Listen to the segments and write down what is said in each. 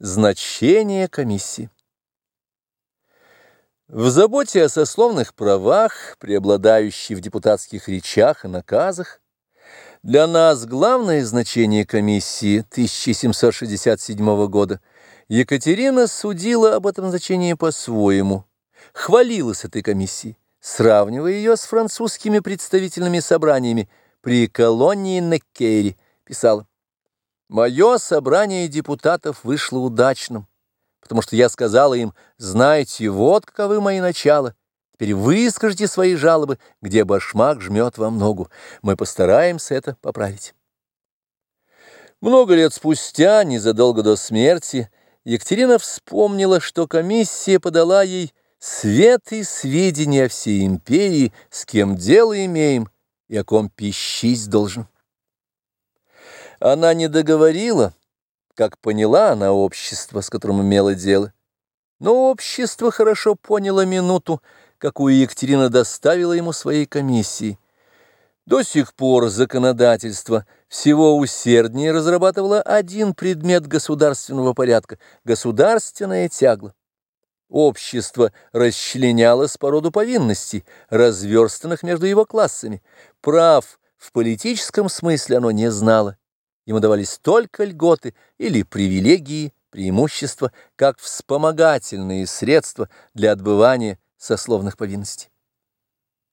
Значение комиссии. В заботе о сословных правах, преобладающей в депутатских речах и наказах, для нас главное значение комиссии 1767 года Екатерина судила об этом значении по-своему, хвалилась этой комиссией, сравнивая ее с французскими представительными собраниями при колонии Неккери, писала Мое собрание депутатов вышло удачным, потому что я сказала им, знаете, вот каковы мои начала. Теперь выскажите свои жалобы, где башмак жмет вам ногу. Мы постараемся это поправить. Много лет спустя, незадолго до смерти, Екатерина вспомнила, что комиссия подала ей свет и сведения о всей империи, с кем дело имеем и о ком пищись должен. Она не договорила, как поняла она общество, с которым имела дело. Но общество хорошо поняло минуту, какую Екатерина доставила ему своей комиссии. До сих пор законодательство всего усерднее разрабатывало один предмет государственного порядка – государственное тягло. Общество расчленялось по роду повинностей, разверстанных между его классами. Прав в политическом смысле оно не знало ему давались только льготы или привилегии, преимущества, как вспомогательные средства для отбывания сословных повинностей.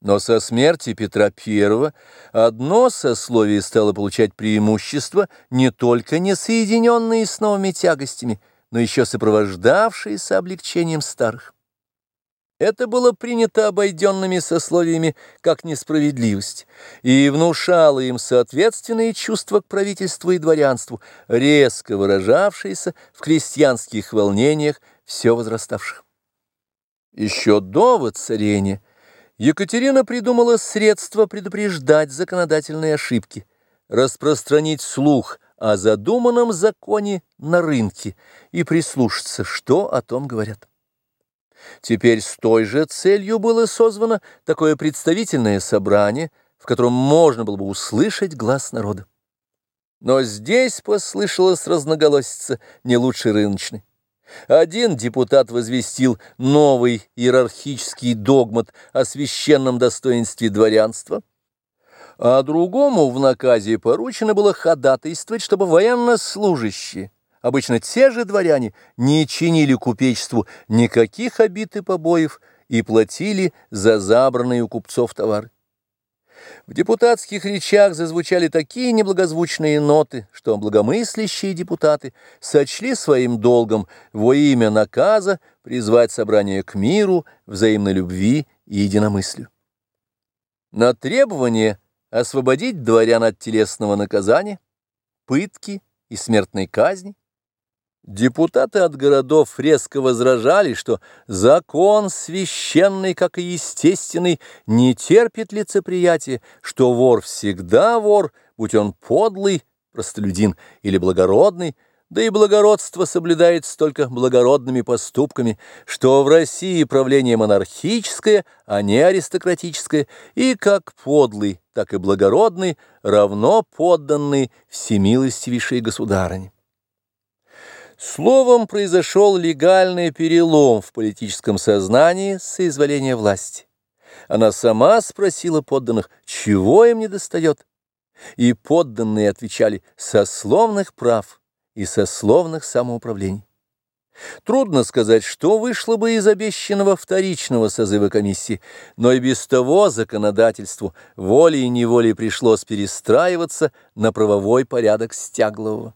Но со смерти Петра I одно сословие стало получать преимущества, не только не соединенные с новыми тягостями, но еще сопровождавшиеся облегчением старых. Это было принято обойденными сословиями как несправедливость и внушало им соответственные чувства к правительству и дворянству, резко выражавшиеся в крестьянских волнениях все возраставших. Еще до воцарения Екатерина придумала средства предупреждать законодательные ошибки, распространить слух о задуманном законе на рынке и прислушаться, что о том говорят. Теперь с той же целью было созвано такое представительное собрание, в котором можно было бы услышать глаз народа. Но здесь послышалась разноголосица не лучше рыночной. Один депутат возвестил новый иерархический догмат о священном достоинстве дворянства, а другому в наказе поручено было ходатайствовать, чтобы военнослужащие Обычно те же дворяне не чинили купечеству никаких обид и побоев и платили за забранные у купцов товары. В депутатских речах зазвучали такие неблагозвучные ноты, что благомыслящие депутаты сочли своим долгом во имя наказа призвать собрание к миру, взаимной любви и единомыслию. На требование освободить дворян от телесного наказания, пытки и смертной казни Депутаты от городов резко возражали, что закон священный, как и естественный, не терпит лицеприятия, что вор всегда вор, будь он подлый, простолюдин или благородный, да и благородство соблюдается только благородными поступками, что в России правление монархическое, а не аристократическое, и как подлый, так и благородный равно подданный всемилостивейшей государыне. Словом, произошел легальный перелом в политическом сознании соизволения власти. Она сама спросила подданных, чего им не достает, и подданные отвечали сословных прав и сословных самоуправлений. Трудно сказать, что вышло бы из обещанного вторичного созыва комиссии, но и без того законодательству волей и неволей пришлось перестраиваться на правовой порядок Стяглового.